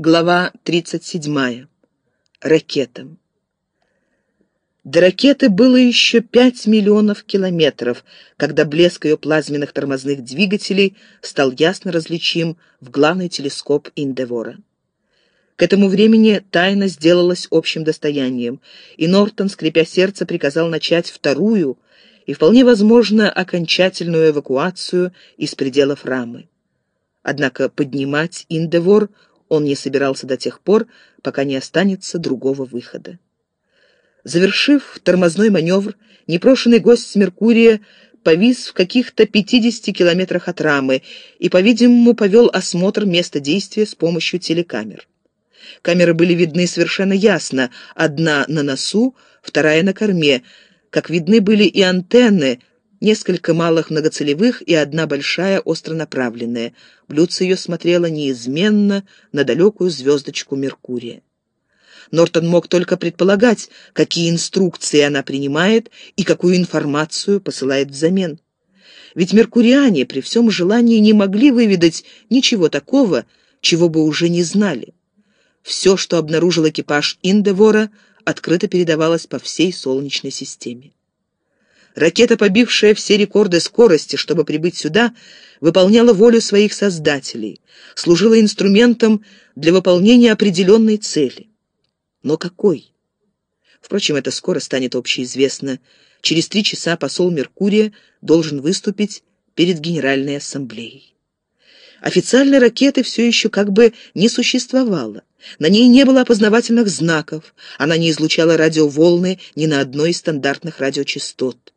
Глава 37. Ракета. До ракеты было еще 5 миллионов километров, когда блеск ее плазменных тормозных двигателей стал ясно различим в главный телескоп Индевора. К этому времени тайна сделалась общим достоянием, и Нортон, скрипя сердце, приказал начать вторую и, вполне возможно, окончательную эвакуацию из пределов рамы. Однако поднимать Индевор – он не собирался до тех пор, пока не останется другого выхода. Завершив тормозной маневр, непрошенный гость с Меркурия повис в каких-то 50 километрах от рамы и, по-видимому, повел осмотр места действия с помощью телекамер. Камеры были видны совершенно ясно, одна на носу, вторая на корме, как видны были и антенны, несколько малых многоцелевых и одна большая остронаправленная. Блюдце ее смотрело неизменно на далекую звездочку Меркурия. Нортон мог только предполагать, какие инструкции она принимает и какую информацию посылает взамен. Ведь меркуриане при всем желании не могли выведать ничего такого, чего бы уже не знали. Все, что обнаружил экипаж Индевора, открыто передавалось по всей Солнечной системе. Ракета, побившая все рекорды скорости, чтобы прибыть сюда, выполняла волю своих создателей, служила инструментом для выполнения определенной цели. Но какой? Впрочем, это скоро станет общеизвестно. Через три часа посол Меркурия должен выступить перед Генеральной Ассамблеей. Официальной ракеты все еще как бы не существовало. На ней не было опознавательных знаков, она не излучала радиоволны ни на одной из стандартных радиочастот.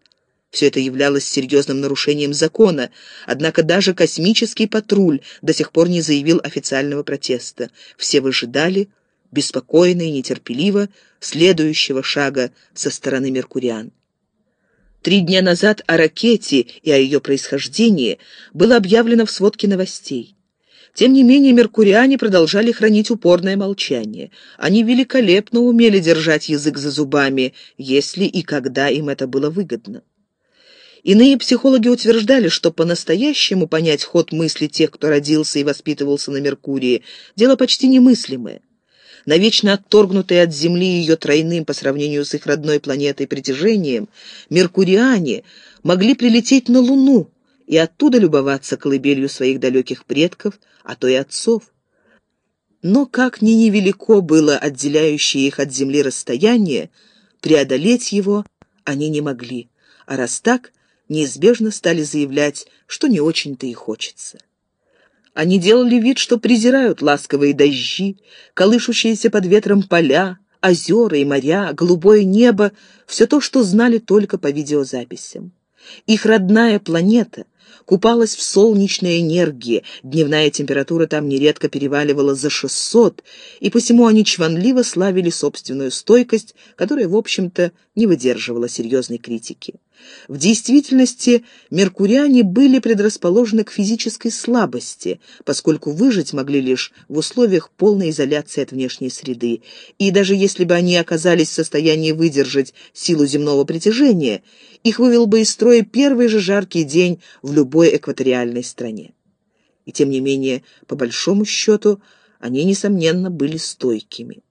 Все это являлось серьезным нарушением закона, однако даже космический патруль до сих пор не заявил официального протеста. Все выжидали, беспокойно и нетерпеливо, следующего шага со стороны меркуриан. Три дня назад о ракете и о ее происхождении было объявлено в сводке новостей. Тем не менее, меркуриане продолжали хранить упорное молчание. Они великолепно умели держать язык за зубами, если и когда им это было выгодно. Иные психологи утверждали, что по-настоящему понять ход мысли тех, кто родился и воспитывался на Меркурии, дело почти немыслимое. Навечно отторгнутые от Земли ее тройным по сравнению с их родной планетой притяжением, меркуриане могли прилететь на Луну и оттуда любоваться колыбелью своих далеких предков, а то и отцов. Но как ни невелико было отделяющее их от Земли расстояние, преодолеть его они не могли, а раз так – неизбежно стали заявлять, что не очень-то и хочется. Они делали вид, что презирают ласковые дожди, колышущиеся под ветром поля, озера и моря, голубое небо, все то, что знали только по видеозаписям. Их родная планета купалась в солнечной энергии, дневная температура там нередко переваливала за 600, и посему они чванливо славили собственную стойкость, которая, в общем-то, не выдерживала серьезной критики. В действительности меркуриане были предрасположены к физической слабости, поскольку выжить могли лишь в условиях полной изоляции от внешней среды, и даже если бы они оказались в состоянии выдержать силу земного притяжения, их вывел бы из строя первый же жаркий день в любой экваториальной стране. И тем не менее, по большому счету, они, несомненно, были стойкими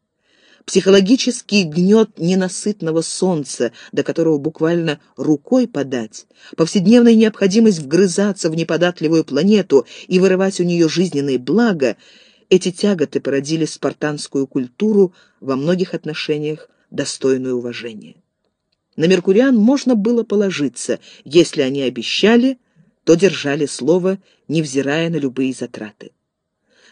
психологический гнет ненасытного солнца, до которого буквально рукой подать, повседневная необходимость вгрызаться в неподатливую планету и вырывать у нее жизненные блага, эти тяготы породили спартанскую культуру во многих отношениях достойную уважения. На меркуриан можно было положиться, если они обещали, то держали слово, невзирая на любые затраты.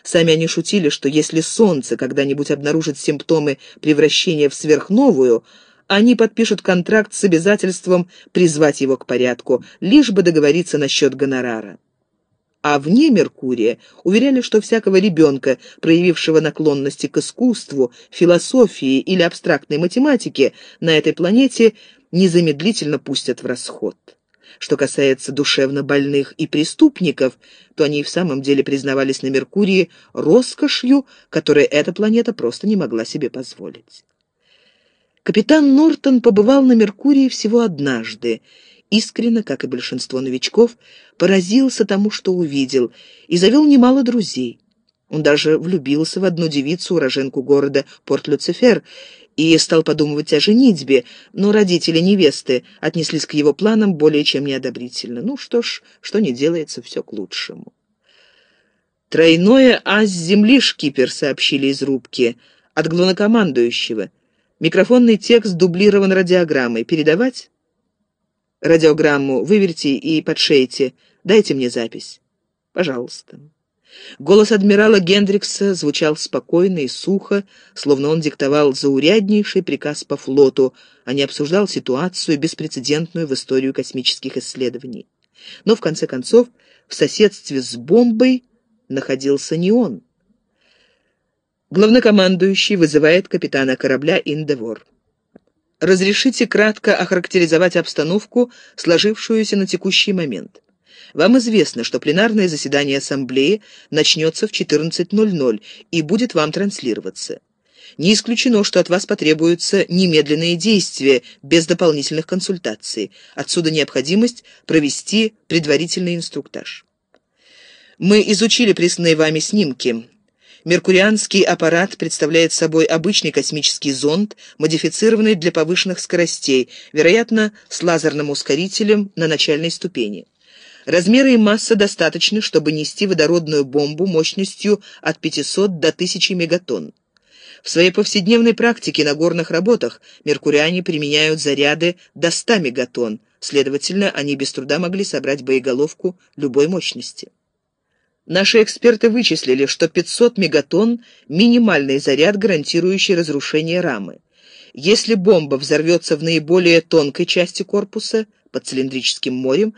Сами они шутили, что если Солнце когда-нибудь обнаружит симптомы превращения в сверхновую, они подпишут контракт с обязательством призвать его к порядку, лишь бы договориться насчет гонорара. А вне Меркурия уверяли, что всякого ребенка, проявившего наклонности к искусству, философии или абстрактной математике, на этой планете незамедлительно пустят в расход. Что касается душевно больных и преступников, то они и в самом деле признавались на Меркурии роскошью, которой эта планета просто не могла себе позволить. Капитан Нортон побывал на Меркурии всего однажды. Искренно, как и большинство новичков, поразился тому, что увидел, и завел немало друзей. Он даже влюбился в одну девицу, уроженку города Порт-Люцифер, и стал подумывать о женитьбе, но родители невесты отнеслись к его планам более чем неодобрительно. Ну что ж, что не делается, все к лучшему. «Тройное ас земли, шкипер», — сообщили из рубки, от главнокомандующего. Микрофонный текст дублирован радиограммой. Передавать? Радиограмму выверьте и подшейте. Дайте мне запись. Пожалуйста. Голос адмирала Гендрикса звучал спокойно и сухо, словно он диктовал зауряднейший приказ по флоту, а не обсуждал ситуацию, беспрецедентную в историю космических исследований. Но, в конце концов, в соседстве с бомбой находился не он. Главнокомандующий вызывает капитана корабля «Индевор». Разрешите кратко охарактеризовать обстановку, сложившуюся на текущий момент. Вам известно, что пленарное заседание Ассамблеи начнется в 14.00 и будет вам транслироваться. Не исключено, что от вас потребуются немедленные действия без дополнительных консультаций. Отсюда необходимость провести предварительный инструктаж. Мы изучили присланные вами снимки. Меркурианский аппарат представляет собой обычный космический зонд, модифицированный для повышенных скоростей, вероятно, с лазерным ускорителем на начальной ступени. Размеры и масса достаточны, чтобы нести водородную бомбу мощностью от 500 до 1000 мегатонн. В своей повседневной практике на горных работах меркуриане применяют заряды до 100 мегатонн, следовательно, они без труда могли собрать боеголовку любой мощности. Наши эксперты вычислили, что 500 мегатонн – минимальный заряд, гарантирующий разрушение рамы. Если бомба взорвется в наиболее тонкой части корпуса, под цилиндрическим морем,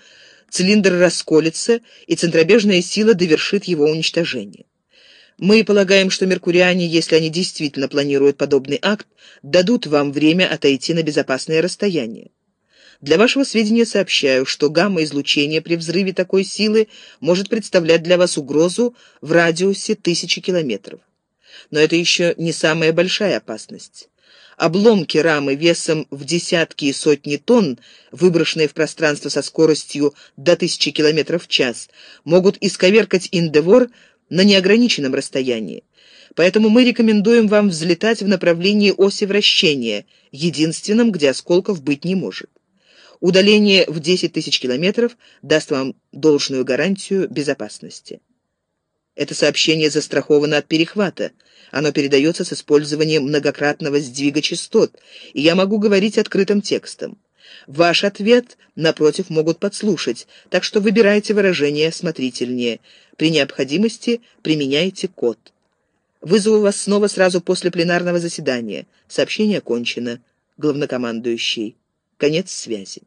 цилиндр расколется, и центробежная сила довершит его уничтожение. Мы полагаем, что меркуриане, если они действительно планируют подобный акт, дадут вам время отойти на безопасное расстояние. Для вашего сведения сообщаю, что гамма-излучение при взрыве такой силы может представлять для вас угрозу в радиусе тысячи километров. Но это еще не самая большая опасность. Обломки рамы весом в десятки и сотни тонн, выброшенные в пространство со скоростью до тысячи километров в час, могут исковеркать Индевор на неограниченном расстоянии. Поэтому мы рекомендуем вам взлетать в направлении оси вращения, единственном, где осколков быть не может. Удаление в 10 тысяч километров даст вам должную гарантию безопасности. Это сообщение застраховано от перехвата. Оно передается с использованием многократного сдвига частот, и я могу говорить открытым текстом. Ваш ответ, напротив, могут подслушать, так что выбирайте выражение осмотрительнее. При необходимости применяйте код. Вызову вас снова сразу после пленарного заседания. Сообщение окончено. Главнокомандующий. Конец связи.